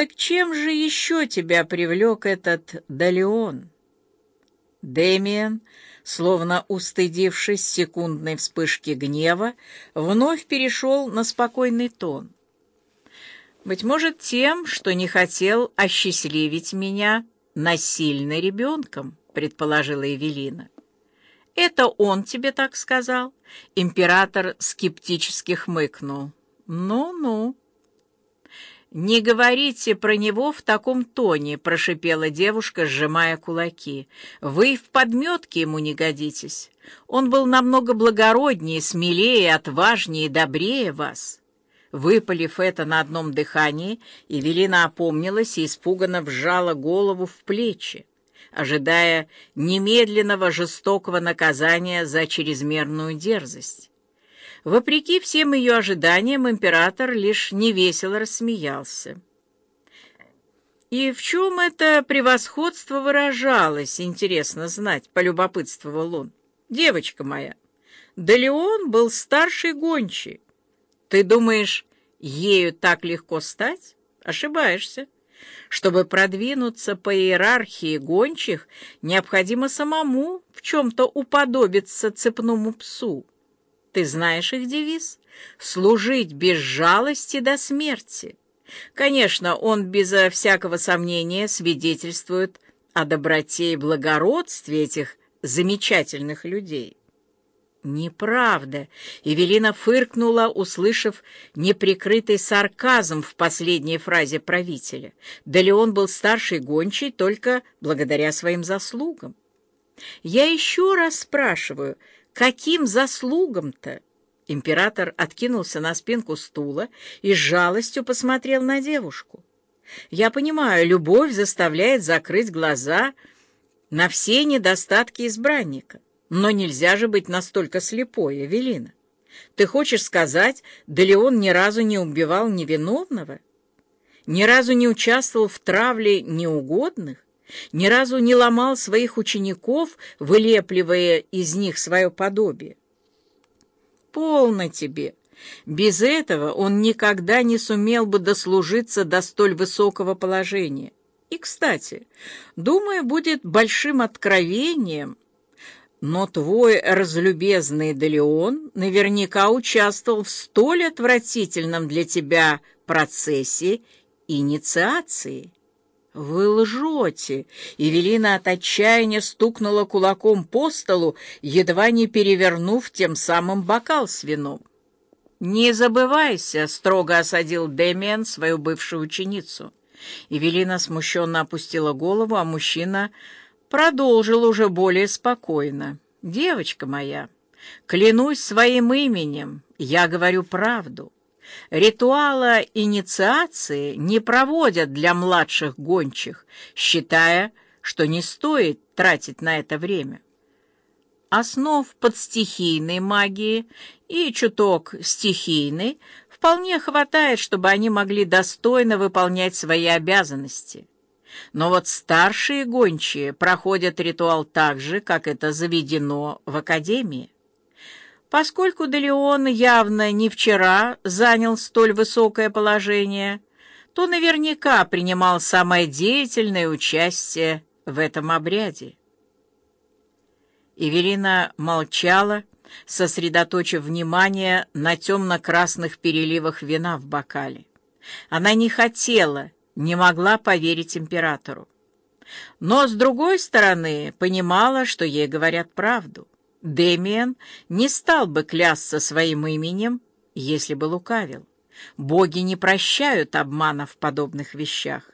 Так чем же еще тебя привлек этот Далеон? Дэмиен, словно устыдившись секундной вспышки гнева, вновь перешел на спокойный тон. «Быть может, тем, что не хотел осчастливить меня насильно ребенком», — предположила Эвелина. «Это он тебе так сказал?» Император скептически хмыкнул. «Ну-ну». «Не говорите про него в таком тоне», — прошипела девушка, сжимая кулаки. «Вы в подметке ему не годитесь. Он был намного благороднее, смелее, отважнее и добрее вас». Выпалив это на одном дыхании, Евелина опомнилась и испуганно вжала голову в плечи, ожидая немедленного жестокого наказания за чрезмерную дерзость. Вопреки всем ее ожиданиям, император лишь невесело рассмеялся. «И в чем это превосходство выражалось, интересно знать», — полюбопытствовал он. «Девочка моя, да Леон был старший гончий. Ты думаешь, ею так легко стать? Ошибаешься. Чтобы продвинуться по иерархии гончих, необходимо самому в чем-то уподобиться цепному псу. Ты знаешь их девиз? Служить без жалости до смерти. Конечно, он безо всякого сомнения свидетельствует о доброте и благородстве этих замечательных людей. Неправда. Эвелина фыркнула, услышав неприкрытый сарказм в последней фразе правителя. Да он был старший гончий только благодаря своим заслугам? Я еще раз спрашиваю, Каким заслугам-то? Император откинулся на спинку стула и с жалостью посмотрел на девушку. Я понимаю, любовь заставляет закрыть глаза на все недостатки избранника. Но нельзя же быть настолько слепой, Эвелина. Ты хочешь сказать, да ли он ни разу не убивал невиновного? Ни разу не участвовал в травле неугодных? Ни разу не ломал своих учеников, вылепливая из них свое подобие. Полно тебе! Без этого он никогда не сумел бы дослужиться до столь высокого положения. И, кстати, думаю, будет большим откровением, но твой разлюбезный Делеон наверняка участвовал в столь отвратительном для тебя процессе инициации. «Вы лжете!» Евелина от отчаяния стукнула кулаком по столу, едва не перевернув тем самым бокал с вином. «Не забывайся!» — строго осадил Дэмиан свою бывшую ученицу. Евелина смущенно опустила голову, а мужчина продолжил уже более спокойно. «Девочка моя, клянусь своим именем, я говорю правду». Ритуала инициации не проводят для младших гончих, считая, что не стоит тратить на это время. Основ подстихийной магии и чуток стихийной вполне хватает, чтобы они могли достойно выполнять свои обязанности. Но вот старшие гончие проходят ритуал так же, как это заведено в Академии. Поскольку Делеон явно не вчера занял столь высокое положение, то наверняка принимал самое деятельное участие в этом обряде. Эвелина молчала, сосредоточив внимание на темно-красных переливах вина в бокале. Она не хотела, не могла поверить императору. Но, с другой стороны, понимала, что ей говорят правду. Демиан не стал бы клясться своим именем, если бы лукавил. Боги не прощают обмана в подобных вещах.